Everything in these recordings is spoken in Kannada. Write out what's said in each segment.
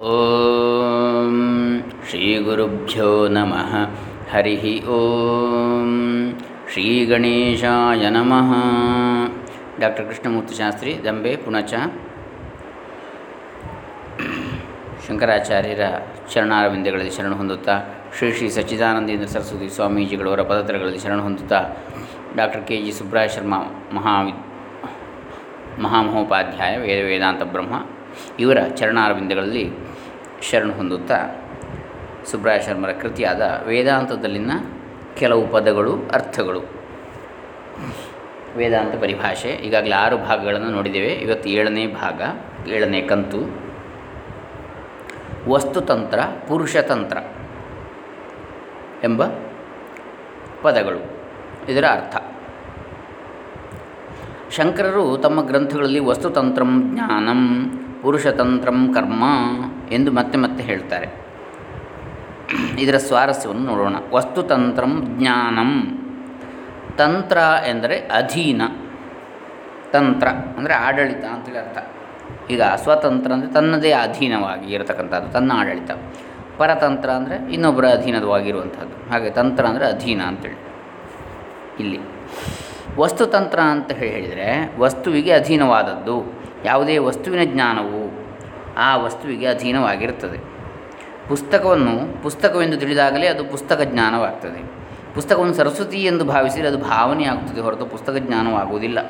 ಓಂ ಶ್ರೀ ಗುರುಭ್ಯೋ ನಮಃ. ಹರಿ ಓಂ ಶ್ರೀ ಗಣೇಶಾಯ ನಮಃ. ಡಾಕ್ಟರ್ ಕೃಷ್ಣಮೂರ್ತಿ ಶಾಸ್ತ್ರಿ, ದಂಬೆ, ಪುಣಚ. ಶಂಕರಾಚಾರ್ಯರ ಚರಣಾರವಿಂದಗಳಲ್ಲಿ ಶರಣ ಹೊಂದುತ್ತಾ, ಶ್ರೀ ಶ್ರೀ ಸಚ್ಚಿದಾನಂದೇಂದ್ರ ಸರಸ್ವತಿ ಸ್ವಾಮೀಜಿಗಳವರ ಪದತ್ರಗಳಲ್ಲಿ ಶರಣ ಹೊಂದುತ್ತಾ, doctor K G Subraya Sharma ಮಹಾ ಮಹಾಮಹೋಪಾಧ್ಯಾಯ ವೇದ ವೇದಾಂತ ಬ್ರಹ್ಮ ಇವರ ಚರಣಾರವಿಂದಗಳಲ್ಲಿ ಶರಣ ಹೊಂದುತ್ತಾ ಸುಬ್ರಾಯ ಶರ್ಮರ ಕೃತಿಯಾದ ವೇದಾಂತದಲ್ಲಿನ ಕೆಲವು ಪದಗಳು, ಅರ್ಥಗಳು. ವೇದಾಂತ ಪರಿಭಾಷೆ, ಈಗಾಗಲೇ ಆರು ಭಾಗಗಳನ್ನು ನೋಡಿದ್ದೇವೆ. ಇವತ್ತು ಏಳನೇ ಭಾಗ, ಏಳನೇ ಕಂತು. ವಸ್ತುತಂತ್ರ, ಪುರುಷತಂತ್ರ ಎಂಬ ಪದಗಳು. ಇದರ ಅರ್ಥ. ಶಂಕರರು ತಮ್ಮ ಗ್ರಂಥಗಳಲ್ಲಿ ವಸ್ತುತಂತ್ರಂ ಜ್ಞಾನಂ, ಪುರುಷತಂತ್ರಂ ಕರ್ಮ ಎಂದು ಮತ್ತೆ ಮತ್ತೆ ಹೇಳ್ತಾರೆ. ಇದರ ಸ್ವಾರಸ್ಯವನ್ನು ನೋಡೋಣ. ವಸ್ತುತಂತ್ರಂ ಜ್ಞಾನಂ. ತಂತ್ರ ಎಂದರೆ ಅಧೀನ. ತಂತ್ರ ಅಂದರೆ ಆಡಳಿತ ಅಂತೇಳಿ ಅರ್ಥ. ಈಗ ಸ್ವತಂತ್ರ ಅಂದರೆ ತನ್ನದೇ ಅಧೀನವಾಗಿ ಇರತಕ್ಕಂಥದ್ದು, ತನ್ನ ಆಡಳಿತ. ಪರತಂತ್ರ ಅಂದರೆ ಇನ್ನೊಬ್ಬರ ಅಧೀನದವಾಗಿರುವಂಥದ್ದು ಹಾಗೆ ತಂತ್ರ ಅಂದರೆ ಅಧೀನ ಅಂತೇಳಿ. ಇಲ್ಲಿ ವಸ್ತುತಂತ್ರ ಅಂತ ಹೇಳಿದರೆ ವಸ್ತುವಿಗೆ ಅಧೀನವಾದದ್ದು, ಯಾವುದೇ ವಸ್ತುವಿನ ಜ್ಞಾನವು ಆ ವಸ್ತುವಿಗೆ ಅಧೀನವಾಗಿರುತ್ತದೆ. ಪುಸ್ತಕವನ್ನು, ಪುಸ್ತಕವೆಂದು ತಿಳಿದಾಗಲೇ ಅದು ಪುಸ್ತಕ ಜ್ಞಾನವಾಗ್ತದೆ. ಪುಸ್ತಕವನ್ನು ಸರಸ್ವತಿ ಎಂದು ಭಾವಿಸಿದರೆ ಅದು ಭಾವನೆ ಆಗುತ್ತದೆ ಹೊರತು ಪುಸ್ತಕ ಜ್ಞಾನವಾಗುವುದಿಲ್ಲ.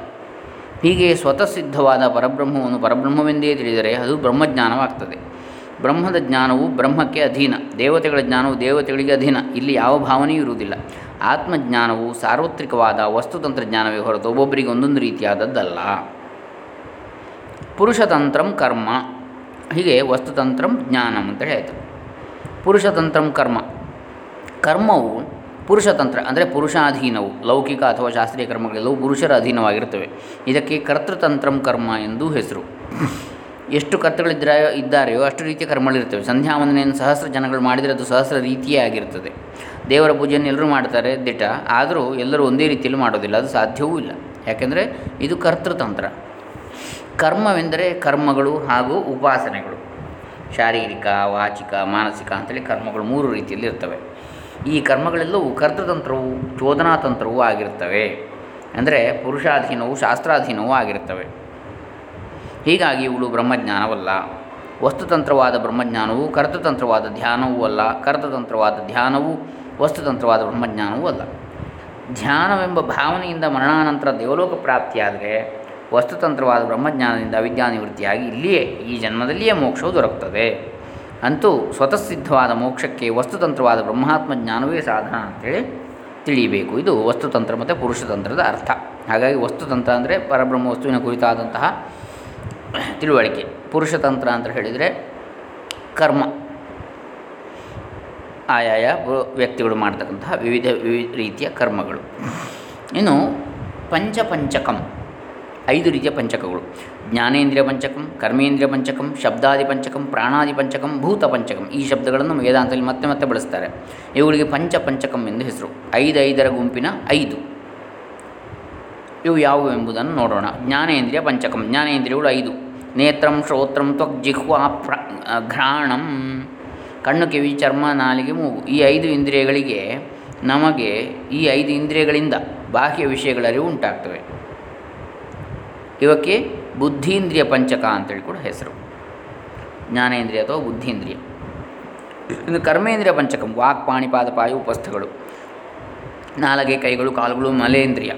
ಹೀಗೆ ಸ್ವತಃ ಸಿದ್ಧವಾದ ಪರಬ್ರಹ್ಮವನ್ನು ಪರಬ್ರಹ್ಮವೆಂದೇ ತಿಳಿದರೆ ಅದು ಬ್ರಹ್ಮಜ್ಞಾನವಾಗ್ತದೆ. ಬ್ರಹ್ಮದ ಜ್ಞಾನವು ಬ್ರಹ್ಮಕ್ಕೆ ಅಧೀನ, ದೇವತೆಗಳ ಜ್ಞಾನವು ದೇವತೆಗಳಿಗೆ ಅಧೀನ, ಇಲ್ಲಿ ಯಾವ ಭಾವನೆಯೂ ಇರುವುದಿಲ್ಲ. ಆತ್ಮಜ್ಞಾನವು ಸಾರ್ವತ್ರಿಕವಾದ ವಸ್ತುತಂತ್ರಜ್ಞಾನವೇ ಹೊರತು ಒಬ್ಬೊಬ್ಬರಿಗೆ ಒಂದೊಂದು ರೀತಿಯಾದದ್ದಲ್ಲ. ಪುರುಷತಂತ್ರಂ ಕರ್ಮ. ಹೀಗೆ ವಸ್ತುತಂತ್ರಂ ಜ್ಞಾನಂ ಅಂತ ಆಯಿತು. ಪುರುಷತಂತ್ರಂ ಕರ್ಮ. ಕರ್ಮವು ಪುರುಷತಂತ್ರ ಅಂದರೆ ಪುರುಷಾಧೀನವು. ಲೌಕಿಕ ಅಥವಾ ಶಾಸ್ತ್ರೀಯ ಕರ್ಮಗಳೆಲ್ಲವೂ ಪುರುಷರ ಅಧೀನವಾಗಿರ್ತವೆ ಇದಕ್ಕೆ ಕರ್ತೃತಂತ್ರಂ ಕರ್ಮ ಎಂದು ಹೆಸರು. ಎಷ್ಟು ಕರ್ತೃಗಳಿದ್ದ ಇದ್ದಾರೆಯೋ ಅಷ್ಟು ರೀತಿಯ ಕರ್ಮಗಳಿರ್ತವೆ ಸಂಧ್ಯಾ ವಂದನೆಯನ್ನು ಸಹಸ್ರ ಜನಗಳು ಮಾಡಿದರೆ ಅದು ಸಹಸ್ರ ರೀತಿಯೇ ಆಗಿರ್ತದೆ ದೇವರ ಪೂಜೆಯನ್ನು ಎಲ್ಲರೂ ಮಾಡ್ತಾರೆ ದಿಟ. ಆದರೂ ಎಲ್ಲರೂ ಒಂದೇ ರೀತಿಯಲ್ಲಿ ಮಾಡೋದಿಲ್ಲ. ಅದು ಸಾಧ್ಯವೂ ಇಲ್ಲ. ಯಾಕೆಂದರೆ ಇದು ಕರ್ತೃತಂತ್ರ. ಕರ್ಮವೆಂದರೆ ಕರ್ಮಗಳು ಹಾಗೂ ಉಪಾಸನೆಗಳು. ಶಾರೀರಿಕ, ವಾಚಿಕ, ಮಾನಸಿಕ ಅಂತೇಳಿ ಕರ್ಮಗಳು ಮೂರು ರೀತಿಯಲ್ಲಿ ಇರ್ತವೆ. ಈ ಕರ್ಮಗಳೆಲ್ಲವೂ ಕರ್ತೃತಂತ್ರವು ಚೋದನಾತಂತ್ರವೂ ಆಗಿರ್ತವೆ. ಅಂದರೆ ಪುರುಷಾಧೀನವು, ಶಾಸ್ತ್ರಾಧೀನವೂ ಆಗಿರ್ತವೆ. ಹೀಗಾಗಿ ಇವುಗಳು ಬ್ರಹ್ಮಜ್ಞಾನವಲ್ಲ. ವಸ್ತುತಂತ್ರವಾದ ಬ್ರಹ್ಮಜ್ಞಾನವು ಕರ್ತತಂತ್ರವಾದ ಧ್ಯಾನವೂ ಅಲ್ಲ. ಕರ್ತತಂತ್ರವಾದ ಧ್ಯಾನವು, ವಸ್ತುತಂತ್ರವಾದ ಬ್ರಹ್ಮಜ್ಞಾನವೂ ಅಲ್ಲ. ಧ್ಯಾನವೆಂಬ ಭಾವನೆಯಿಂದ ಮರಣಾನಂತರ ದೇವಲೋಕ ಪ್ರಾಪ್ತಿಯಾದರೆ ವಸ್ತುತಂತ್ರವಾದ ಬ್ರಹ್ಮಜ್ಞಾನದಿಂದ ಅವಿದ್ಯಾನಿವೃತ್ತಿಯಾಗಿ ಇಲ್ಲಿಯೇ, ಈ ಜನ್ಮದಲ್ಲಿಯೇ ಮೋಕ್ಷವು ದೊರಕುತ್ತದೆ. ಅಂತೂ ಸ್ವತಃ ಸಿದ್ಧವಾದ ಮೋಕ್ಷಕ್ಕೆ ವಸ್ತುತಂತ್ರವಾದ ಬ್ರಹ್ಮಾತ್ಮ ಜ್ಞಾನವೇ ಸಾಧನ ಅಂತೇಳಿ ತಿಳಿಯಬೇಕು. ಇದು ವಸ್ತುತಂತ್ರ ಮತ್ತು ಪುರುಷತಂತ್ರದ ಅರ್ಥ. ಹಾಗಾಗಿ ವಸ್ತುತಂತ್ರ ಅಂದರೆ ಪರಬ್ರಹ್ಮ ವಸ್ತುವಿನ ಕುರಿತಾದಂತಹ ತಿಳುವಳಿಕೆ. ಪುರುಷತಂತ್ರ ಅಂತ ಹೇಳಿದರೆ ಕರ್ಮ. ಆಯಾಯ ವ್ಯಕ್ತಿಗಳು ಮಾಡ್ತಕ್ಕಂತಹ ವಿವಿಧ ವಿವಿಧ ರೀತಿಯ ಕರ್ಮಗಳು. ಇನ್ನು ಪಂಚಪಂಚಕಂ. ಐದು ರೀತಿಯ ಪಂಚಕಗಳು. ಜ್ಞಾನೇಂದ್ರಿಯ ಪಂಚಕಂ, ಕರ್ಮೇಂದ್ರಿಯ ಪಂಚಕಂ, ಶಬ್ದಾದಿ ಪಂಚಕಂ, ಪ್ರಾಣಾದಿ ಪಂಚಕಂ, ಭೂತ ಪಂಚಕಂ ಈ ಶಬ್ದಗಳನ್ನು ವೇದಾಂತದಲ್ಲಿ ಮತ್ತೆ ಮತ್ತೆ ಬಳಸ್ತಾರೆ. ಇವುಗಳಿಗೆ ಪಂಚ ಪಂಚಕಂ ಎಂದು ಹೆಸರು. ಐದು ಐದರ ಗುಂಪಿನ ಐದು. ಇವು ಯಾವುವು ಎಂಬುದನ್ನು ನೋಡೋಣ. ಜ್ಞಾನೇಂದ್ರಿಯ ಪಂಚಕಂ, ಜ್ಞಾನೇಂದ್ರಿಯಗಳು ಐದು. ನೇತ್ರಂ, ಶ್ರೋತ್ರಂ, ತ್ವಕ್, ಜಿಹ್ವಾ ಘ್ರಾಣಂ. ಕಣ್ಣು, ಕಿವಿ, ಚರ್ಮ, ನಾಲಿಗೆ, ಮೂಗು. ಈ ಐದು ಇಂದ್ರಿಯಗಳಿಗೆ ನಮಗೆ ಈ ಐದು ಇಂದ್ರಿಯಗಳಿಂದ ಬಾಹ್ಯ ವಿಷಯಗಳರಿವು ಉಂಟಾಗ್ತವೆ. ಇವಕ್ಕೆ ಬುದ್ಧೀಂದ್ರಿಯ ಪಂಚಕ ಅಂತೇಳಿ ಕೂಡ ಹೆಸರು. ಜ್ಞಾನೇಂದ್ರಿಯ ಅಥವಾ ಬುದ್ಧೀಂದ್ರಿಯ. ಇನ್ನು ಕರ್ಮೇಂದ್ರಿಯ ಪಂಚಕಂ, ವಾಕ್, ಪಾಣಿಪಾದ, ಪಾಯು, ಉಪಸ್ಥಗಳು. ನಾಲಗೆ ಕೈಗಳು, ಕಾಲುಗಳು, ಮಲೇಂದ್ರಿಯ,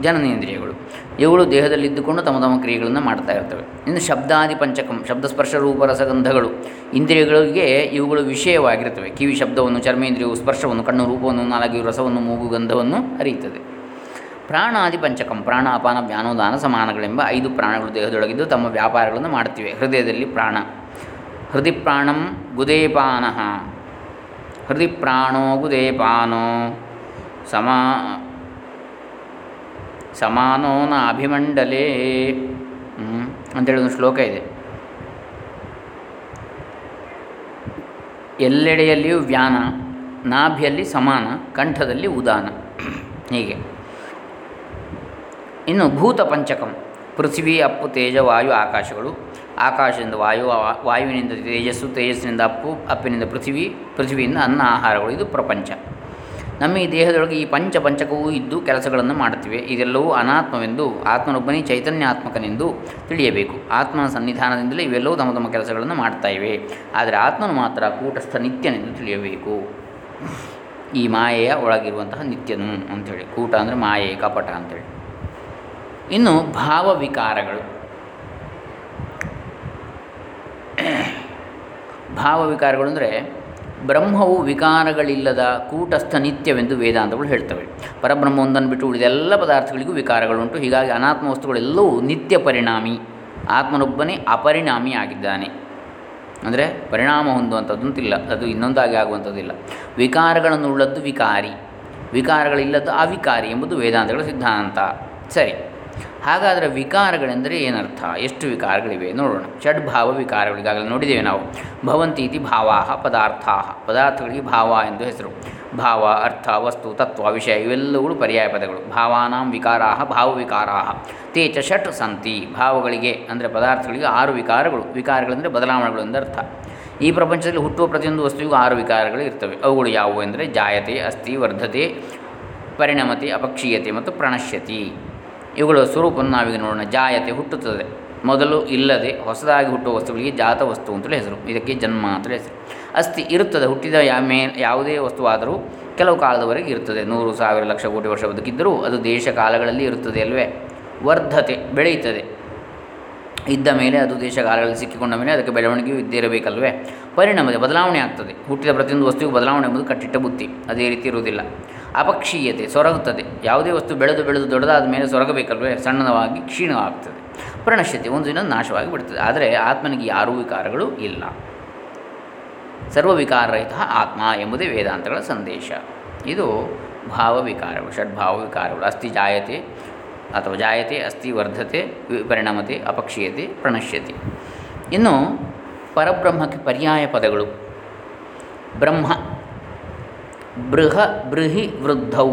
ಜನನೇಂದ್ರಿಯಗಳು. ಇವುಗಳು ದೇಹದಲ್ಲಿದ್ದುಕೊಂಡು ತಮ್ಮ ತಮ್ಮ ಕ್ರಿಯೆಗಳನ್ನು ಮಾಡ್ತಾ ಇರ್ತವೆ. ಇನ್ನು ಶಬ್ದಾದಿ ಪಂಚಕಂ ಶಬ್ದ ಸ್ಪರ್ಶ ರೂಪ, ರಸಗಂಧಗಳು, ಇಂದ್ರಿಯಗಳಿಗೆ ಇವುಗಳು ವಿಷಯವಾಗಿರ್ತವೆ. ಕಿವಿ ಶಬ್ದವನ್ನು, ಚರ್ಮೇಂದ್ರಿಯವು ಸ್ಪರ್ಶವನ್ನು, ಕಣ್ಣು, ರೂಪವನ್ನು, ನಾಲಗೆಯು ರಸವನ್ನು, ಮೂಗು, ಗಂಧವನ್ನು ಅರಿಯುತ್ತದೆ ಪ್ರಾಣಾದಿ ಪಂಚಕಂ ಪ್ರಾಣ ಅಪಾನ ವ್ಯಾನೋದಾನ ಸಮಾನಗಳೆಂಬ ಐದು ಪ್ರಾಣಗಳು ದೇಹದೊಳಗಿದ್ದು ತಮ್ಮ ವ್ಯಾಪಾರಗಳನ್ನು ಮಾಡುತ್ತಿವೆ. ಹೃದಯದಲ್ಲಿ ಪ್ರಾಣ. ಹೃದಯ ಪ್ರಾಣಂ ಗುದೇಪಾನ. ಹೃದಯ ಪ್ರಾಣೋ ಗುದೇಪಾನೋ. ಸಮಾ ಸಮಾನೋನ ಅಭಿಮಂಡಲೇ ಅಂತೇಳಿ ಒಂದು ಶ್ಲೋಕ ಇದೆ. ಎಲ್ಲೆಡೆಯಲ್ಲಿಯೂ ವ್ಯಾನ, ನಾಭಿಯಲ್ಲಿ ಸಮಾನ, ಕಂಠದಲ್ಲಿ ಉದಾನ. ಹೀಗೆ. ಇನ್ನು ಭೂತ ಪಂಚಕಂ. ಪೃಥ್ವಿ, ಅಪ್ಪು, ತೇಜ, ವಾಯು, ಆಕಾಶಗಳು. ಆಕಾಶದಿಂದ ವಾಯು ವಾಯುವಿನಿಂದ ತೇಜಸ್ಸು, ತೇಜಸ್ಸಿನಿಂದ ಅಪ್ಪು, ಅಪ್ಪಿನಿಂದ ಪೃಥ್ವಿ, ಪೃಥ್ವಿಯಿಂದ ಅನ್ನ ಆಹಾರಗಳು. ಇದು ಪ್ರಪಂಚ. ನಮ್ಮ ಈ ದೇಹದೊಳಗೆ ಈ ಪಂಚ ಪಂಚಕವೂ ಇದ್ದು ಕೆಲಸಗಳನ್ನು ಮಾಡುತ್ತಿವೆ. ಇದೆಲ್ಲವೂ ಅನಾತ್ಮವೆಂದು, ಆತ್ಮನೊಬ್ಬನೇ ಚೈತನ್ಯಾತ್ಮಕನೆಂದು ತಿಳಿಯಬೇಕು. ಆತ್ಮನ ಸನ್ನಿಧಾನದಿಂದಲೇ ಇವೆಲ್ಲವೂ ತಮ್ಮ ತಮ್ಮ ಕೆಲಸಗಳನ್ನು ಮಾಡ್ತಾ ಇವೆ. ಆದರೆ ಆತ್ಮನು ಮಾತ್ರ ಕೂಟಸ್ಥ ನಿತ್ಯನೆಂದು ತಿಳಿಯಬೇಕು. ಈ ಮಾಯೆಯ ಒಳಗಿರುವಂತಹ ನಿತ್ಯನು ಅಂಥೇಳಿ ಕೂಟ ಅಂದರೆ ಮಾಯೆ, ಕಪಟ ಅಂಥೇಳಿ ಇನ್ನು ಭಾವವಿಕಾರಗಳು ಭಾವವಿಕಾರಗಳು ಅಂದರೆ ಬ್ರಹ್ಮವು ವಿಕಾರಗಳಿಲ್ಲದ ಕೂಟಸ್ಥ ನಿತ್ಯವೆಂದು ವೇದಾಂತಗಳು ಹೇಳ್ತವೆ. ಪರಬ್ರಹ್ಮ ಒಂದನ್ನು ಬಿಟ್ಟು ಉಳಿದೆಲ್ಲ ಪದಾರ್ಥಗಳಿಗೂ ವಿಕಾರಗಳುಂಟು ಹೀಗಾಗಿ ಅನಾತ್ಮ ವಸ್ತುಗಳೆಲ್ಲವೂ ನಿತ್ಯ ಪರಿಣಾಮಿ. ಆತ್ಮನೊಬ್ಬನೇ ಅಪರಿಣಾಮಿ ಆಗಿದ್ದಾನೆ. ಅಂದರೆ ಪರಿಣಾಮ ಹೊಂದುವಂಥದ್ದಂತಿಲ್ಲ. ಅದು ಇನ್ನೊಂದಾಗಿ ಆಗುವಂಥದ್ದಿಲ್ಲ. ವಿಕಾರಗಳನ್ನು ಉಳ್ಳದ್ದು ವಿಕಾರಿ. ವಿಕಾರಗಳಿಲ್ಲದ್ದು ಅವಿಕಾರಿ ಎಂಬುದು ವೇದಾಂತಗಳ ಸಿದ್ಧಾಂತ. ಸರಿ. ಹಾಗಾದರೆ ವಿಕಾರಗಳೆಂದರೆ ಏನರ್ಥ? ಎಷ್ಟು ವಿಕಾರಗಳಿವೆ ನೋಡೋಣ. ಷಡ್ಭಾವ ವಿಕಾರಗಳು ಈಗಾಗಲೇ ನೋಡಿದ್ದೇವೆ ನಾವು. ಭವಂತಿ ಇತಿ ಭಾವಾ ಪದಾರ್ಥ ಪದಾರ್ಥಗಳಿಗೆ ಭಾವ ಎಂದು ಹೆಸರು. ಭಾವ, ಅರ್ಥ, ವಸ್ತು, ತತ್ವ, ವಿಷಯ ಇವೆಲ್ಲವುಗಳು ಪರ್ಯಾಯ ಪದಗಳು. ಭಾವಾನಾಂ ವಿಕಾರಾ ಭಾವವಿಕಾರಾ ತೇ ಚ ಷಟ್ ಸಂತಿ. ಭಾವಗಳಿಗೆ ಅಂದರೆ ಪದಾರ್ಥಗಳಿಗೆ ಆರು ವಿಕಾರಗಳು. ವಿಕಾರಗಳೆಂದರೆ ಬದಲಾವಣೆಗಳು ಎಂದರ್ಥ ಈ ಪ್ರಪಂಚದಲ್ಲಿ ಹುಟ್ಟುವ ಪ್ರತಿಯೊಂದು ವಸ್ತುವಿಗೂ ಆರು ವಿಕಾರಗಳು ಇರ್ತವೆ. ಅವುಗಳು ಯಾವುವು ಎಂದರೆ ಜಾಯತೆ, ಅಸ್ಥಿ, ವರ್ಧತೆ, ಪರಿಣಮತೆ, ಅಪಕ್ಷೀಯತೆ ಮತ್ತು ಪ್ರಣಶ್ಯತಿ. ಇವುಗಳ ಸ್ವರೂಪವನ್ನು ನಾವೀಗ ನೋಡೋಣ. ಜಾಯತೆ ಹುಟ್ಟುತ್ತದೆ. ಮೊದಲು ಇಲ್ಲದೆ ಹೊಸದಾಗಿ ಹುಟ್ಟುವ ವಸ್ತುಗಳಿಗೆ ಜಾತ ವಸ್ತು ಅಂತಲೇ ಹೆಸರು. ಇದಕ್ಕೆ ಜನ್ಮ ಅಂತಲೇ ಹೆಸರು. ಅಸ್ಥಿ ಇರುತ್ತದೆ. ಹುಟ್ಟಿದ ಯಾ ಮೇ ಯಾವುದೇ ವಸ್ತುವಾದರೂ ಕೆಲವು ಕಾಲದವರೆಗೆ ಇರುತ್ತದೆ. ನೂರು, ಸಾವಿರ, ಲಕ್ಷ, ಕೋಟಿ ವರ್ಷ ಬದುಕಿದ್ದರೂ ಅದು ದೇಶ ಕಾಲಗಳಲ್ಲಿ ಇರುತ್ತದೆ ಅಲ್ವೇ? ವರ್ಧತೆ ಬೆಳೆಯುತ್ತದೆ. ಇದ್ದ ಮೇಲೆ ಅದು ದೇಶ ಕಾಲಗಳಲ್ಲಿ ಸಿಕ್ಕಿಕೊಂಡ ಮೇಲೆ ಅದಕ್ಕೆ ಬೆಳವಣಿಗೆಯೂ ಇದ್ದೇ ಇರಬೇಕಲ್ವೇ? ಪರಿಣಾಮದ ಬದಲಾವಣೆ ಆಗ್ತದೆ. ಹುಟ್ಟಿದ ಪ್ರತಿಯೊಂದು ವಸ್ತುವಿಗೂ ಬದಲಾವಣೆ ಎಂಬುದು ಕಟ್ಟಿಟ್ಟ ಬುತ್ತಿ ಅದೇ ರೀತಿ ಇರುವುದಿಲ್ಲ. ಅಪಕ್ಷೀಯತೆ ಸೊರಗುತ್ತದೆ. ಯಾವುದೇ ವಸ್ತು ಬೆಳೆದು ಬೆಳೆದು ದೊಡ್ಡದಾದ ಮೇಲೆ ಸೊರಗಬೇಕಲ್ವೇ? ಸಣ್ಣವಾಗಿ ಕ್ಷೀಣವಾಗ್ತದೆ. ಪ್ರಣಶ್ಯತೆ ಒಂದು ದಿನ ನಾಶವಾಗಿ ಬಿಡ್ತದೆ. ಆದರೆ ಆತ್ಮನಿಗೆ ಯಾರೂ ವಿಕಾರಗಳು ಇಲ್ಲ. ಸರ್ವವಿಕಾರರಹಿತ ಆತ್ಮ ಎಂಬುದೇ ವೇದಾಂತಗಳ ಸಂದೇಶ. ಇದು ಭಾವವಿಕಾರಗಳು ಷಡ್ಭಾವ ವಿಕಾರಗಳು ಅಸ್ಥಿ ಜಾಯತೆ ಅಥವಾ ಜಾಯತೆ ಅಸ್ಥಿ ವರ್ಧತೆ ಪರಿಣಮತೆ ಅಪಕ್ಷೀಯತೆ, ಪ್ರಣಶ್ಯತೆ. ಇನ್ನು ಪರಬ್ರಹ್ಮಕ್ಕೆ ಪರ್ಯಾಯ ಪದಗಳು. ಬ್ರಹ್ಮ ಬೃಹ ಬೃಹಿ ವೃದ್ಧೌ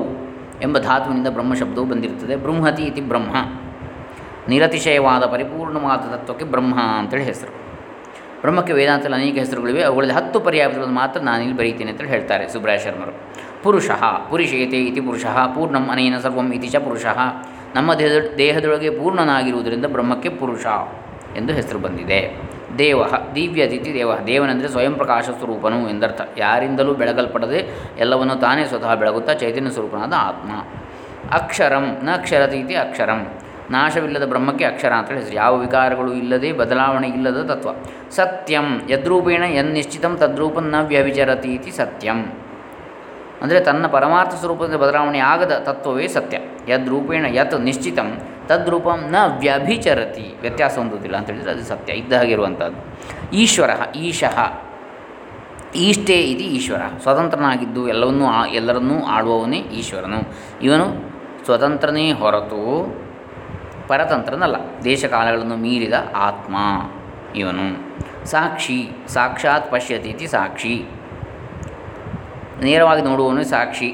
ಎಂಬ ಧಾತುವಿನಿಂದ ಬ್ರಹ್ಮ ಶಬ್ದವು ಬಂದಿರುತ್ತದೆ. ಬೃಂಹತಿ ಇತಿ ಬ್ರಹ್ಮ. ನಿರತಿಶಯವಾದ ಪರಿಪೂರ್ಣವಾದ ತತ್ವಕ್ಕೆ ಬ್ರಹ್ಮ ಅಂತೇಳಿ ಹೆಸರು. ಬ್ರಹ್ಮಕ್ಕೆ ವೇದಾಂತದಲ್ಲಿ ಅನೇಕ ಹೆಸರುಗಳಿವೆ. ಅವುಗಳಲ್ಲಿ ಹತ್ತು ಪರ್ಯಾಯಗಳನ್ನು ಮಾತ್ರ ನಾನಿಲ್ಲಿ ಬರೀತೇನೆ ಅಂತೇಳಿ ಹೇಳ್ತಾರೆ ಸುಬ್ರಾಯ ಶರ್ಮರು. ಪುರುಷ, ಪುರುಷೇತೆ ಇತಿ ಪುರುಷ, ಪೂರ್ಣಂ ಅನೇನ ಸರ್ವಂ ಇತಿ ಚ ಪುರುಷ. ನಮ್ಮ ದೇಹದ ದೇಹದೊಳಗೆ ಪೂರ್ಣನಾಗಿರುವುದರಿಂದ ಬ್ರಹ್ಮಕ್ಕೆ ಪುರುಷ ಎಂದು ಹೆಸರು ಬಂದಿದೆ. ದೇವ ದಿವ್ಯತಿಥಿ ದೇವ. ದೇವನೆಂದರೆ ಸ್ವಯಂ ಪ್ರಕಾಶ ಸ್ವರೂಪನು ಎಂದರ್ಥ. ಯಾರಿಂದಲೂ ಬೆಳಗಲ್ಪಡದೆ ಎಲ್ಲವನ್ನು ತಾನೇ ಸ್ವತಃ ಬೆಳಗುತ್ತಾ ಚೈತನ್ಯ ಸ್ವರೂಪನಾದ ಆತ್ಮ. ಅಕ್ಷರಂ, ನ ಅಕ್ಷರತಿ ಇತಿ ಅಕ್ಷರಂ. ನಾಶವಿಲ್ಲದ ಬ್ರಹ್ಮಕ್ಕೆ ಅಕ್ಷರ ಅಂತ ಹೆಸರು ಯಾವ ವಿಕಾರಗಳು ಇಲ್ಲದೆ ಬದಲಾವಣೆ ಇಲ್ಲದ ತತ್ವ. ಸತ್ಯಂ, ಯದ್ರೂಪೇಣ ಯನ್ನಿಶ್ಚಿತಂ, ತದ್ರೂಪಂ ನ ವ್ಯವಿಚರತಿ ಇತಿ ಸತ್ಯಂ. ಅಂದರೆ ತನ್ನ ಪರಮಾರ್ಥ ಸ್ವರೂಪದಿಂದ ಬದಲಾವಣೆ ಆಗದ ತತ್ವವೇ ಸತ್ಯ. ಯದ್ರೂಪೇಣ ಯತ್ ನಿಶ್ಚಿತಂ ತದ್ರೂಪಂ ನ ವ್ಯಭಿಚರತಿ. ವ್ಯತ್ಯಾಸ ಹೊಂದುವುದಿಲ್ಲ ಅಂತ ಹೇಳಿದರೆ ಅದು ಸತ್ಯ. ಇದ್ದ ಹಾಗೆ ಇರುವಂಥದ್ದು. ಈಶ್ವರ, ಈಶಃ. ಈಷ್ಟೇ ಇದು ಈಶ್ವರ. ಸ್ವತಂತ್ರನಾಗಿದ್ದು ಎಲ್ಲವನ್ನೂ ಆ, ಎಲ್ಲರನ್ನೂ ಆಳುವವನೇ ಈಶ್ವರನು. ಇವನು ಸ್ವತಂತ್ರನೇ ಹೊರತು ಪರತಂತ್ರನಲ್ಲ. ದೇಶಕಾಲಗಳನ್ನು ಮೀರಿದ ಆತ್ಮ ಇವನು. ಸಾಕ್ಷಿ, ಸಾಕ್ಷಾತ್ ಪಶ್ಯತಿ ಇತಿ ಸಾಕ್ಷಿ. ನೇರವಾಗಿ ನೋಡುವವನು ಸಾಕ್ಷಿ.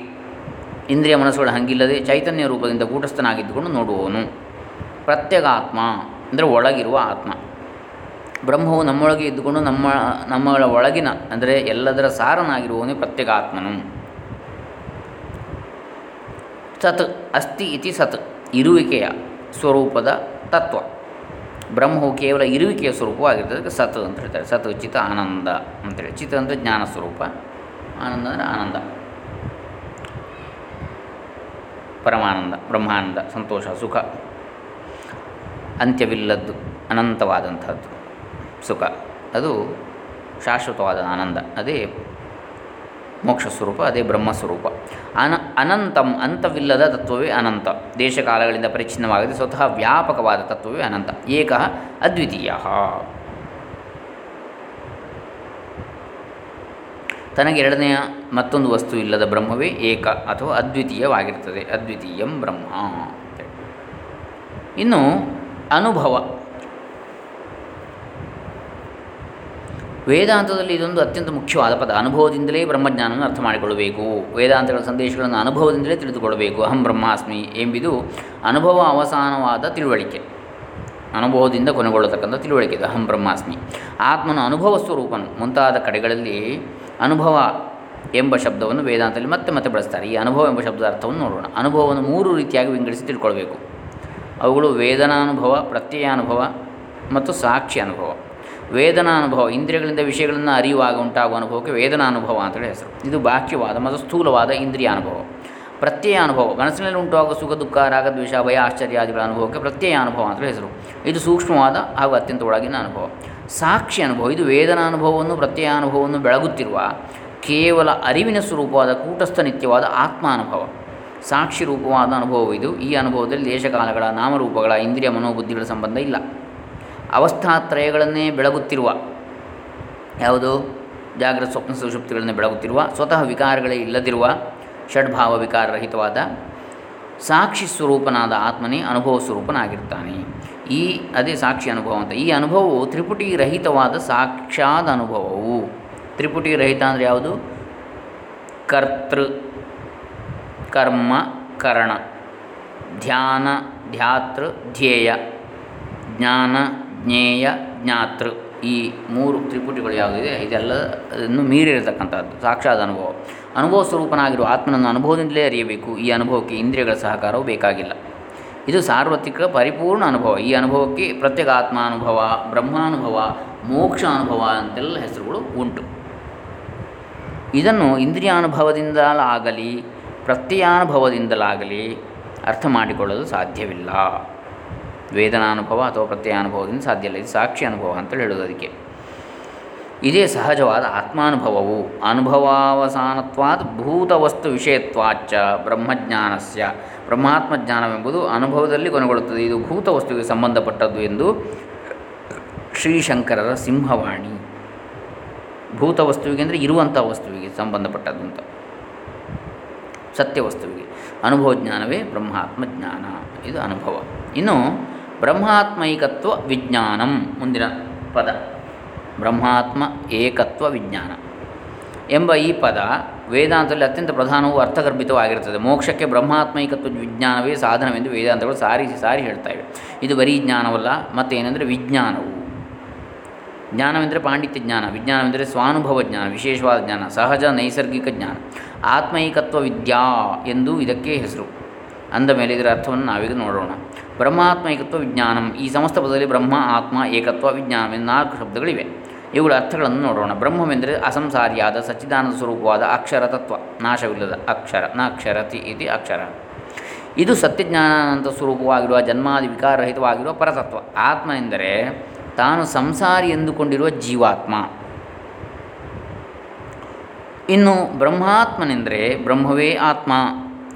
ಇಂದ್ರಿಯ ಮನಸ್ಸುಗಳು ಹಂಗಿಲ್ಲದೆ ಚೈತನ್ಯ ರೂಪದಿಂದ ಕೂಟಸ್ಥನಾಗಿದ್ದುಕೊಂಡು ನೋಡುವವನು. ಪ್ರತ್ಯಗಾತ್ಮ ಅಂದರೆ ಒಳಗಿರುವ ಆತ್ಮ. ಬ್ರಹ್ಮವು ನಮ್ಮೊಳಗೆ ಇದ್ದುಕೊಂಡು ನಮ್ಮ, ನಮ್ಮಗಳ ಒಳಗಿನ ಅಂದರೆ ಎಲ್ಲದರ ಸಾರನಾಗಿರುವವನೇ ಪ್ರತ್ಯಗಾತ್ಮನು. ಸತ್ ಅಸ್ತಿ ಇತಿ ಸತ್ ಇರುವಿಕೆಯ ಸ್ವರೂಪದ ತತ್ವ. ಬ್ರಹ್ಮವು ಕೇವಲ ಇರುವಿಕೆಯ ಸ್ವರೂಪವಾಗಿರ್ತದೆ ಸತ್ ಅಂತ ಹೇಳ್ತಾರೆ. ಸತ್ ಉಚಿತ ಆನಂದ ಅಂತೇಳಿ ಚಿತ್ ಅಂದರೆ ಜ್ಞಾನ ಸ್ವರೂಪ. ಆನಂದ ಅಂದರೆ ಆನಂದ. ಪರಮಾನಂದ, ಬ್ರಹ್ಮಾನಂದ, ಸಂತೋಷ, ಸುಖ. ಅಂತ್ಯವಿಲ್ಲದ್ದು, ಅನಂತವಾದಂಥದ್ದು. ಸುಖ. ಅದು ಶಾಶ್ವತವಾದ ಆನಂದ. ಅದೇ ಮೋಕ್ಷ ಸ್ವರೂಪ, ಅದೇ ಬ್ರಹ್ಮಸ್ವರೂಪ ಅನ, ಅನಂತಂ ಅಂತವಿಲ್ಲದ ತತ್ವವೇ ಅನಂತ. ದೇಶಕಾಲಗಳಿಂದ ಪರಿಚ್ಛಿನ್ನವಾಗದೆ ಸ್ವತಃ ವ್ಯಾಪಕವಾದ ತತ್ವವೇ ಅನಂತ. ಏಕ ಅದ್ವಿತೀಯ. ತನಗೆ ಎರಡನೆಯ ಮತ್ತೊಂದು ವಸ್ತು ಇಲ್ಲದ ಬ್ರಹ್ಮವೇ ಏಕ ಅಥವಾ ಅದ್ವಿತೀಯವಾಗಿರ್ತದೆ ಅದ್ವಿತೀಯಂ ಬ್ರಹ್ಮ. ಇನ್ನು ಅನುಭವ. ವೇದಾಂತದಲ್ಲಿ ಇದೊಂದು ಅತ್ಯಂತ ಮುಖ್ಯವಾದ ಪದ. ಅನುಭವದಿಂದಲೇ ಬ್ರಹ್ಮಜ್ಞಾನವನ್ನು ಅರ್ಥ ಮಾಡಿಕೊಳ್ಳಬೇಕು. ವೇದಾಂತಗಳ ಸಂದೇಶಗಳನ್ನು ಅನುಭವದಿಂದಲೇ ತಿಳಿದುಕೊಳ್ಳಬೇಕು. ಅಹಂ ಬ್ರಹ್ಮಾಸ್ಮಿ ಎಂಬುದು ಅನುಭವ ಅವಸಾನವಾದ ತಿಳುವಳಿಕೆ. ಅನುಭವದಿಂದ ಕೊನೆಗೊಳ್ಳತಕ್ಕಂಥ ತಿಳುವಳಿಕೆ ಇದು, ಅಹಂ ಬ್ರಹ್ಮಾಸ್ಮಿ. ಆತ್ಮನ ಅನುಭವ ಸ್ವರೂಪನು. ಮುಂತಾದ ಕಡೆಗಳಲ್ಲಿ ಅನುಭವ ಎಂಬ ಶಬ್ದವನ್ನು ವೇದಾಂತದಲ್ಲಿ ಮತ್ತೆ ಮತ್ತೆ ಬಳಸ್ತಾರೆ. ಈ ಅನುಭವ ಎಂಬ ಶಬ್ದದ ಅರ್ಥವನ್ನು ನೋಡೋಣ. ಅನುಭವವನ್ನು ಮೂರು ರೀತಿಯಾಗಿ ವಿಂಗಡಿಸಿ ತಿಳ್ಕೊಳ್ಬೇಕು. ಅವುಗಳು ವೇದನಾನುಭವ, ಪ್ರತ್ಯಯಾನುಭವ ಮತ್ತು ಸಾಕ್ಷಿ ಅನುಭವ ವೇದನಾನುಭವ, ಇಂದ್ರಿಯಗಳಿಂದ ವಿಷಯಗಳನ್ನು ಅರಿಯುವಾಗ ಉಂಟಾಗುವ ಅನುಭವಕ್ಕೆ ವೇದನಾನುಭವ ಅಂತೇಳಿ ಹೆಸರು. ಇದು ಬಾಹ್ಯವಾದ ಮತ್ತು ಸ್ಥೂಲವಾದ ಇಂದ್ರಿಯ ಅನುಭವ ಪ್ರತ್ಯಯ ಅನುಭವ ಮನಸ್ಸಿನಲ್ಲಿ ಉಂಟಾಗುವ ಸುಖ, ದುಃಖ, ರಾಗ, ದ್ವೇಷ, ಭಯ ಆಶ್ಚರ್ಯಾದಿಗಳ ಅನುಭವಕ್ಕೆ ಪ್ರತ್ಯಯ ಅನುಭವ ಅಂತೇಳಿ ಹೆಸರು. ಇದು ಸೂಕ್ಷ್ಮವಾದ ಹಾಗೂ ಅತ್ಯಂತ ಒಳಗಿನ ಅನುಭವ. ಸಾಕ್ಷಿ ಅನುಭವ ಇದು ವೇದನಾನುಭವವನ್ನು, ಪ್ರತ್ಯಯಾನುಭವವನ್ನು ಬೆಳಗುತ್ತಿರುವ ಕೇವಲ ಅರಿವಿನ ಸ್ವರೂಪವಾದ ಕೂಟಸ್ಥ ನಿತ್ಯವಾದ ಆತ್ಮ ಅನುಭವ ಸಾಕ್ಷಿ ರೂಪವಾದ ಅನುಭವವಿದು. ಈ ಅನುಭವದಲ್ಲಿ ದೇಶಕಾಲಗಳ ನಾಮರೂಪಗಳ ಇಂದ್ರಿಯ ಮನೋಬುದ್ಧಿಗಳ ಸಂಬಂಧ ಇಲ್ಲ. ಅವಸ್ಥಾತ್ರಯಗಳನ್ನೇ ಬೆಳಗುತ್ತಿರುವ, ಯಾವುದು? ಜಾಗೃತ ಸ್ವಪ್ನ ಸುಶುಪ್ತಿಗಳನ್ನು ಬೆಳಗುತ್ತಿರುವ, ಸ್ವತಃ ವಿಕಾರಗಳೇ ಇಲ್ಲದಿರುವ, ಷಡ್ಭಾವ ವಿಕಾರರಹಿತವಾದ ಸಾಕ್ಷಿ ಸ್ವರೂಪನಾದ ಆತ್ಮನೇ ಅನುಭವ ಸ್ವರೂಪನಾಗಿರ್ತಾನೆ. ಈ, ಅದೇ ಸಾಕ್ಷಿ ಅನುಭವ ಅಂತ. ಈ ಅನುಭವವು ತ್ರಿಪುಟಿ ರಹಿತವಾದ ಸಾಕ್ಷಾದ ಅನುಭವವು. ತ್ರಿಪುಟಿ ರಹಿತ ಅಂದರೆ ಯಾವುದು? ಕರ್ತೃ. ಕರ್ಮ, ಕರಣ. ಧ್ಯಾನ, ಧ್ಯಾತೃ, ಧ್ಯೇಯ. ಜ್ಞಾನ, ಜ್ಞೇಯ, ಜ್ಞಾತೃ. ಈ ಮೂರು ತ್ರಿಪುಟಿಗಳು ಯಾವುದಿದೆ, ಇದೆಲ್ಲದನ್ನು ಮೀರಿರತಕ್ಕಂಥದ್ದು, ಸಾಕ್ಷಾತ್ ಅನುಭವ. ಅನುಭವ ಸ್ವರೂಪನಾಗಿರುವ ಆತ್ಮನನ್ನು ಅನುಭವದಿಂದಲೇ ಅರಿಯಬೇಕು. ಈ ಅನುಭವಕ್ಕೆ ಇಂದ್ರಿಯಗಳ ಸಹಕಾರವು ಬೇಕಾಗಿಲ್ಲ. ಇದು ಸಾರ್ವತ್ರಿಕ, ಪರಿಪೂರ್ಣ ಅನುಭವ. ಈ ಅನುಭವಕ್ಕೆ ಪ್ರತ್ಯೇಕ ಆತ್ಮಾನುಭವ, ಬ್ರಹ್ಮಾನುಭವ ಮೋಕ್ಷ ಅನುಭವ ಅಂತೆಲ್ಲ ಹೆಸರುಗಳು ಉಂಟು. ಇದನ್ನು ಇಂದ್ರಿಯಾನುಭವದಿಂದಲಾಗಲಿ ಪ್ರತ್ಯಯಾನುಭವದಿಂದಲಾಗಲಿ ಅರ್ಥ ಮಾಡಿಕೊಳ್ಳಲು ಸಾಧ್ಯವಿಲ್ಲ. ವೇದನಾನುಭವ ಅಥವಾ ಪ್ರತ್ಯಯಾನುಭವದಿಂದ ಸಾಧ್ಯ ಇಲ್ಲ. ಇದು ಸಾಕ್ಷಿ ಅನುಭವ ಅಂತ ಹೇಳೋದು ಅದಕ್ಕೆ. ಇದೇ ಸಹಜವಾದ ಆತ್ಮಾನುಭವವು. ಅನುಭವಾವಸಾನತ್ವಾದ ಭೂತವಸ್ತು ವಿಷಯತ್ವಾಚ ಬ್ರಹ್ಮಜ್ಞಾನಸ್ಯ. ಬ್ರಹ್ಮಾತ್ಮ ಜ್ಞಾನವೆಂಬುದು ಅನುಭವದಲ್ಲಿ ಕೊನೆಗೊಳ್ಳುತ್ತದೆ. ಇದು ಭೂತವಸ್ತುವಿಗೆ ಸಂಬಂಧಪಟ್ಟದ್ದು ಎಂದು ಶ್ರೀಶಂಕರರ ಸಿಂಹವಾಣಿ. ಭೂತವಸ್ತುವಿಗೆ ಅಂದರೆ ಇರುವಂಥ ವಸ್ತುವಿಗೆ ಸಂಬಂಧಪಟ್ಟದ್ದು ಅಂತ. ಸತ್ಯವಸ್ತುವಿಗೆ ಅನುಭವ ಜ್ಞಾನವೇ ಬ್ರಹ್ಮಾತ್ಮ ಜ್ಞಾನ. ಇದು ಅನುಭವ. ಇನ್ನು ಬ್ರಹ್ಮಾತ್ಮೈಕತ್ವ ವಿಜ್ಞಾನಂ ಮುಂದಿನ ಪದ. ಬ್ರಹ್ಮಾತ್ಮ ಏಕತ್ವ ವಿಜ್ಞಾನ ಎಂಬ ಈ ಪದ ವೇದಾಂತದಲ್ಲಿ ಅತ್ಯಂತ ಪ್ರಧಾನವೂ ಅರ್ಥಗರ್ಭಿತವಾಗಿರುತ್ತದೆ. ಮೋಕ್ಷಕ್ಕೆ ಬ್ರಹ್ಮಾತ್ಮೈಕತ್ವ ವಿಜ್ಞಾನವೇ ಸಾಧನವೆಂದು ವೇದಾಂತಗಳು ಸಾರಿ ಸಾರಿ ಹೇಳ್ತಾಯಿವೆ ಇದು ಬರೀ ಜ್ಞಾನವಲ್ಲ, ಮತ್ತೇನೆಂದರೆ ವಿಜ್ಞಾನವು. ಜ್ಞಾನವೆಂದರೆ ಪಾಂಡಿತ್ಯ ಜ್ಞಾನ, ವಿಜ್ಞಾನವೆಂದರೆ ಸ್ವಾನುಭವ ಜ್ಞಾನ, ವಿಶೇಷವಾದ ಜ್ಞಾನ, ಸಹಜ ನೈಸರ್ಗಿಕ ಜ್ಞಾನ. ಆತ್ಮೈಕತ್ವ ವಿದ್ಯಾ ಎಂದು ಇದಕ್ಕೆ ಹೆಸರು. ಅಂದ ಮೇಲೆ ಇದರ ಅರ್ಥವನ್ನು ನಾವೀಗ ನೋಡೋಣ. ಬ್ರಹ್ಮಾತ್ಮೈಕತ್ವ ವಿಜ್ಞಾನಂ ಈ ಸಮಸ್ತ ಪದದಲ್ಲಿ ಬ್ರಹ್ಮ, ಆತ್ಮ, ಏಕತ್ವ, ವಿಜ್ಞಾನ ಎಂದು ನಾಲ್ಕು ಶಬ್ದಗಳಿವೆ. ಇವುಗಳ ಅರ್ಥಗಳನ್ನು ನೋಡೋಣ. ಬ್ರಹ್ಮವೆಂದರೆ ಅಸಂಸಾರಿಯಾದ, ಸಚ್ಚಿದಾನಂದ ಸ್ವರೂಪವಾದ ಅಕ್ಷರ ತತ್ವ. ನಾಶವಿಲ್ಲದ ಅಕ್ಷರ. ನಾಕ್ಷರತಿ ಇತಿ ಅಕ್ಷರ. ಇದು ಸತ್ಯಜ್ಞಾನಾನಂತ ಸ್ವರೂಪವಾಗಿರುವ, ಜನ್ಮಾದಿ ವಿಕಾರರಹಿತವಾಗಿರುವ ಪರತತ್ವ. ಆತ್ಮ ಎಂದರೆ ತಾನು ಸಂಸಾರಿ ಎಂದುಕೊಂಡಿರುವ ಜೀವಾತ್ಮ. ಇನ್ನು ಬ್ರಹ್ಮಾತ್ಮನೆಂದರೆ ಬ್ರಹ್ಮವೇ ಆತ್ಮ,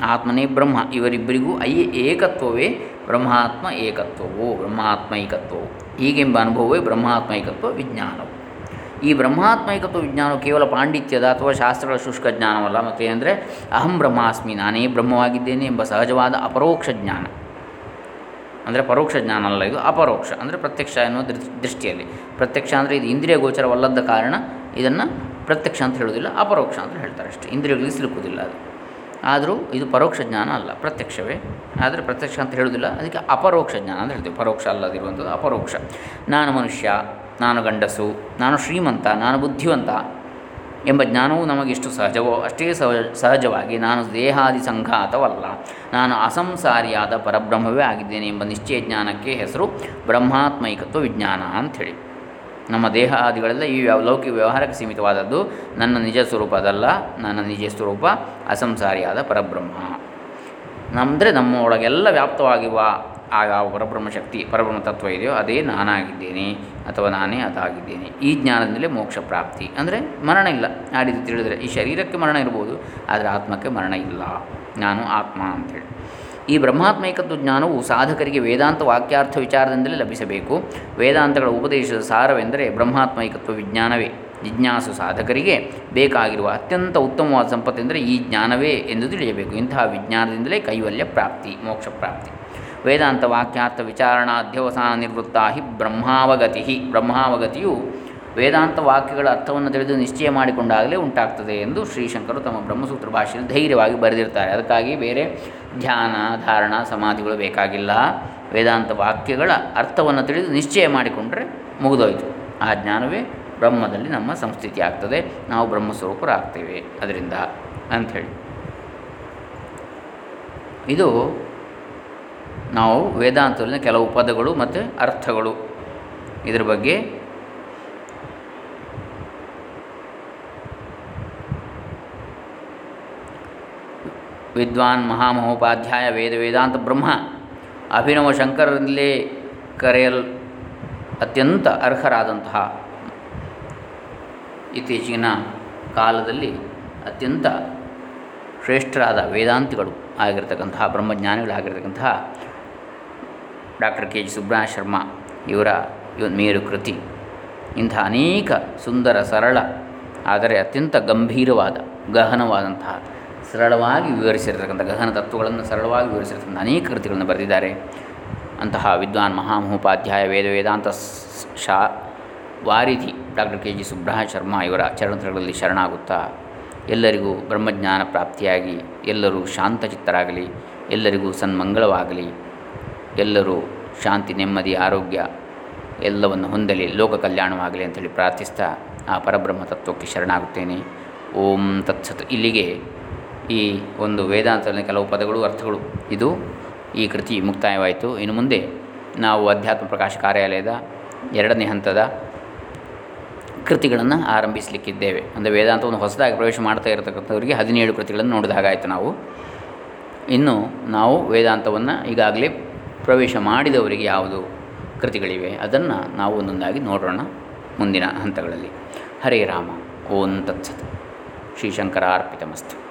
ಆತ್ಮನೇ ಬ್ರಹ್ಮ, ಇವರಿಬ್ಬರಿಗೂ ಐ ಏಕತ್ವವೇ ಬ್ರಹ್ಮಾತ್ಮ ಏಕತ್ವವು, ಬ್ರಹ್ಮಾತ್ಮೈಕತ್ವವು. ಹೀಗೆಂಬ ಅನುಭವವೇ ಬ್ರಹ್ಮಾತ್ಮೈಕತ್ವ ವಿಜ್ಞಾನವು. ಈ ಬ್ರಹ್ಮಾತ್ಮೈಕತ್ವ ವಿಜ್ಞಾನವು ಕೇವಲ ಪಾಂಡಿತ್ಯದ ಅಥವಾ ಶಾಸ್ತ್ರಗಳ ಶುಷ್ಕ ಜ್ಞಾನವಲ್ಲ, ಮತ್ತು ಏನಂದರೆ ಅಹಂ ಬ್ರಹ್ಮಾಸ್ಮಿ, ನಾನೇ ಬ್ರಹ್ಮವಾಗಿದ್ದೇನೆ ಎಂಬ ಸಹಜವಾದ ಅಪರೋಕ್ಷ ಜ್ಞಾನ. ಅಂದರೆ ಪರೋಕ್ಷ ಜ್ಞಾನ ಅಲ್ಲ ಇದು ಅಪರೋಕ್ಷ ಅಂದರೆ ಪ್ರತ್ಯಕ್ಷ ಎನ್ನುವ ದೃಷ್ಟಿಯಲ್ಲಿ. ಪ್ರತ್ಯಕ್ಷ ಅಂದರೆ ಇದು ಇಂದ್ರಿಯ ಗೋಚರವಲ್ಲದ ಕಾರಣ ಇದನ್ನು ಪ್ರತ್ಯಕ್ಷ ಅಂತ ಹೇಳೋದಿಲ್ಲ ಅಪರೋಕ್ಷ ಅಂತ ಹೇಳ್ತಾರೆ ಅಷ್ಟೇ. ಇಂದ್ರಿಯಗಳಿಗೆ ಸಿಲುಕುವುದಿಲ್ಲ ಅದು. ಆದರೂ ಇದು ಪರೋಕ್ಷ ಜ್ಞಾನ ಅಲ್ಲ, ಪ್ರತ್ಯಕ್ಷವೇ. ಆದರೆ ಪ್ರತ್ಯಕ್ಷ ಅಂತ ಹೇಳೋದಿಲ್ಲ ಅದಕ್ಕೆ ಅಪರೋಕ್ಷ ಜ್ಞಾನ ಅಂತ ಹೇಳ್ತೀವಿ. ಪರೋಕ್ಷ ಅಲ್ಲದಿರುವಂಥದ್ದು ಅಪರೋಕ್ಷ. ನಾನು ಮನುಷ್ಯ, ನಾನು ಗಂಡಸು, ನಾನು ಶ್ರೀಮಂತ, ನಾನು ಬುದ್ಧಿವಂತ ಎಂಬ ಜ್ಞಾನವು ನಮಗೆಷ್ಟು ಸಹಜವೋ? ಅಷ್ಟೇ ಸಹ ಸಹಜವಾಗಿ ನಾನು ದೇಹಾದಿ ಸಂಘಾತವಲ್ಲ. ನಾನು ಅಸಂಸಾರಿಯಾದ ಪರಬ್ರಹ್ಮವೇ ಆಗಿದ್ದೇನೆ ಎಂಬ ನಿಶ್ಚಯ ಜ್ಞಾನಕ್ಕೆ ಹೆಸರು ಬ್ರಹ್ಮಾತ್ಮೈಕತ್ವ ವಿಜ್ಞಾನ ಅಂಥೇಳಿ. ನಮ್ಮ ದೇಹ ಆದಿಗಳೆಲ್ಲ ಈ ಲೌಕಿಕ ವ್ಯವಹಾರಕ್ಕೆ ಸೀಮಿತವಾದದ್ದು ನನ್ನ ನಿಜ ಸ್ವರೂಪ ಅದಲ್ಲ ನನ್ನ ನಿಜ ಸ್ವರೂಪ ಅಸಂಸಾರಿಯಾದ ಪರಬ್ರಹ್ಮ. ನಮ್ಮಂದರೆ ನಮ್ಮ ಒಳಗೆಲ್ಲ ವ್ಯಾಪ್ತವಾಗಿರುವ ಆ ಯಾವ ಪರಬ್ರಹ್ಮ ಶಕ್ತಿ, ಪರಬ್ರಹ್ಮ ತತ್ವ ಇದೆಯೋ ಅದೇ ನಾನಾಗಿದ್ದೇನೆ ಅಥವಾ ನಾನೇ ಅದಾಗಿದ್ದೇನೆ. ಈ ಜ್ಞಾನದಿಂದಲೇ ಮೋಕ್ಷ ಪ್ರಾಪ್ತಿ. ಅಂದರೆ ಮರಣ ಇಲ್ಲ. ಆ ತಿಳಿದರೆ ಈ ಶರೀರಕ್ಕೆ ಮರಣ ಇರ್ಬೋದು, ಆದರೆ ಆತ್ಮಕ್ಕೆ ಮರಣ ಇಲ್ಲ. ನಾನು ಆತ್ಮ ಅಂಥೇಳಿ ಈ ಬ್ರಹ್ಮಾತ್ಮೈಕತ್ವ ಜ್ಞಾನವು ಸಾಧಕರಿಗೆ ವೇದಾಂತ ವಾಕ್ಯಾರ್ಥ ವಿಚಾರದಿಂದಲೇ ಲಭಿಸಬೇಕು. ವೇದಾಂತಗಳ ಉಪದೇಶದ ಸಾರವೆಂದರೆ ಬ್ರಹ್ಮಾತ್ಮೈಕತ್ವ ವಿಜ್ಞಾನವೇ. ಜಿಜ್ಞಾಸು ಸಾಧಕರಿಗೆ ಬೇಕಾಗಿರುವ ಅತ್ಯಂತ ಉತ್ತಮವಾದ ಸಂಪತ್ತೆಂದರೆ ಈ ಜ್ಞಾನವೇ ಎಂದು ತಿಳಿಯಬೇಕು. ಇಂತಹ ವಿಜ್ಞಾನದಿಂದಲೇ ಕೈವಲ್ಯ ಪ್ರಾಪ್ತಿ, ಮೋಕ್ಷ ಪ್ರಾಪ್ತಿ. ವೇದಾಂತ ವಾಕ್ಯಾರ್ಥ ವಿಚಾರಣಾ ಅಧ್ಯವಸಾನ ನಿವೃತ್ತ ಹಿ ಬ್ರಹ್ಮಾವಗತಿ ಬ್ರಹ್ಮಾವಗತಿಯು ವೇದಾಂತ ವಾಕ್ಯಗಳ ಅರ್ಥವನ್ನು ತಿಳಿದು ನಿಶ್ಚಯ ಮಾಡಿಕೊಂಡಾಗಲೇ ಉಂಟಾಗ್ತದೆ ಎಂದು ಶ್ರೀಶಂಕರು ತಮ್ಮ ಬ್ರಹ್ಮಸೂತ್ರ ಭಾಷೆಯಲ್ಲಿ ಧೈರ್ಯವಾಗಿ ಬರೆದಿರ್ತಾರೆ. ಅದಕ್ಕಾಗಿ ಬೇರೆ ಧ್ಯಾನ, ಧಾರಣ, ಸಮಾಧಿಗಳು ಬೇಕಾಗಿಲ್ಲ. ವೇದಾಂತ ವಾಕ್ಯಗಳ ಅರ್ಥವನ್ನು ತಿಳಿದು ನಿಶ್ಚಯ ಮಾಡಿಕೊಂಡರೆ ಮುಗಿದೋಯಿತು. ಆ ಜ್ಞಾನವೇ ಬ್ರಹ್ಮದಲ್ಲಿ ನಮ್ಮ ಸಂಸ್ಥಿತಿ ಆಗ್ತದೆ. ನಾವು ಬ್ರಹ್ಮಸ್ವರೂಪರಾಗ್ತೇವೆ. ಅದರಿಂದ ಅಂಥೇಳಿ. ಇದು ನಾವು ವೇದಾಂತದಲ್ಲಿನ ಕೆಲವು ಪದಗಳು ಮತ್ತು ಅರ್ಥಗಳು. ಇದರ ಬಗ್ಗೆ ವಿದ್ವಾನ್ ಮಹಾಮಹೋಪಾಧ್ಯಾಯ ವೇದ ವೇದಾಂತ ಬ್ರಹ್ಮ ಅಭಿನವ ಶಂಕರರಿಂದಲೇ ಕರೆಯಲ್ ಅತ್ಯಂತ ಅರ್ಹರಾದಂತಹ ಇತ್ತೀಚಿನ ಕಾಲದಲ್ಲಿ ಅತ್ಯಂತ ಶ್ರೇಷ್ಠರಾದ ವೇದಾಂತಿಗಳು ಆಗಿರತಕ್ಕಂತಹ ಬ್ರಹ್ಮಜ್ಞಾನಿಗಳಾಗಿರ್ತಕ್ಕಂತಹ doctor K G Subraha Sharma ಇವರ ಇವನ್ ಮೇರು ಕೃತಿ. ಇಂಥ ಅನೇಕ ಸುಂದರ, ಸರಳ, ಆದರೆ ಅತ್ಯಂತ ಗಂಭೀರವಾದ, ಗಹನವಾದಂತಹ, ಸರಳವಾಗಿ ವಿವರಿಸಿರ್ತಕ್ಕಂಥ, ಗಹನ ತತ್ವಗಳನ್ನು ಸರಳವಾಗಿ ವಿವರಿಸಿರ್ತಕ್ಕಂಥ ಅನೇಕ ಕೃತಿಗಳನ್ನು ಬರೆದಿದ್ದಾರೆ. ಅಂತಹ ವಿದ್ವಾನ್ ಮಹಾಮಹೋಪಾಧ್ಯಾಯ ವೇದ ವೇದಾಂತ ಶಾ, ವಾರಿಧಿ doctor K G Subraha Sharma ಇವರ ಚರಣತ್ರಗಳಲ್ಲಿ ಶರಣಾಗುತ್ತಾ, ಎಲ್ಲರಿಗೂ ಬ್ರಹ್ಮಜ್ಞಾನ ಪ್ರಾಪ್ತಿಯಾಗಿ, ಎಲ್ಲರೂ ಶಾಂತಚಿತ್ತರಾಗಲಿ, ಎಲ್ಲರಿಗೂ ಸನ್ಮಂಗಳವಾಗಲಿ ಎಲ್ಲರೂ ಶಾಂತಿ, ನೆಮ್ಮದಿ, ಆರೋಗ್ಯ ಎಲ್ಲವನ್ನು ಹೊಂದಲಿ, ಲೋಕ ಕಲ್ಯಾಣವಾಗಲಿ ಅಂತೇಳಿ ಪ್ರಾರ್ಥಿಸ್ತಾ ಆ ಪರಬ್ರಹ್ಮ ತತ್ವಕ್ಕೆ ಶರಣಾಗುತ್ತೇನೆ. ಓಂ ತತ್ಸತ್. ಇಲ್ಲಿಗೆ ಈ ಒಂದು ವೇದಾಂತದಲ್ಲಿ ಕೆಲವು ಪದಗಳು, ಅರ್ಥಗಳು ಇದು. ಈ ಕೃತಿ ಮುಕ್ತಾಯವಾಯಿತು. ಇನ್ನು ಮುಂದೆ ನಾವು ಅಧ್ಯಾತ್ಮ ಪ್ರಕಾಶ ಕಾರ್ಯಾಲಯದ ಎರಡನೇ ಹಂತದ ಕೃತಿಗಳನ್ನು ಆರಂಭಿಸಲಿಕ್ಕಿದ್ದೇವೆ. ಅಂದರೆ ವೇದಾಂತವನ್ನು ಹೊಸದಾಗಿ ಪ್ರವೇಶ ಮಾಡ್ತಾ ಇರತಕ್ಕಂಥವರಿಗೆ ಹದಿನೇಳು ಕೃತಿಗಳನ್ನು ನೋಡಿದ ಹಾಗಾಯಿತು ನಾವು. ಇನ್ನು ನಾವು ವೇದಾಂತವನ್ನು ಈಗಾಗಲೇ ಪ್ರವೇಶ ಮಾಡಿದವರಿಗೆ ಯಾವುದು ಕೃತಿಗಳಿವೆ? ಅದನ್ನು ನಾವು ಒಂದೊಂದಾಗಿ ನೋಡೋಣ ಮುಂದಿನ ಹಂತಗಳಲ್ಲಿ. ಹರೇ ರಾಮ, ಓಂ ತತ್ಸತ್. ಶ್ರೀಶಂಕರ ಅರ್ಪಿತಮಸ್ತು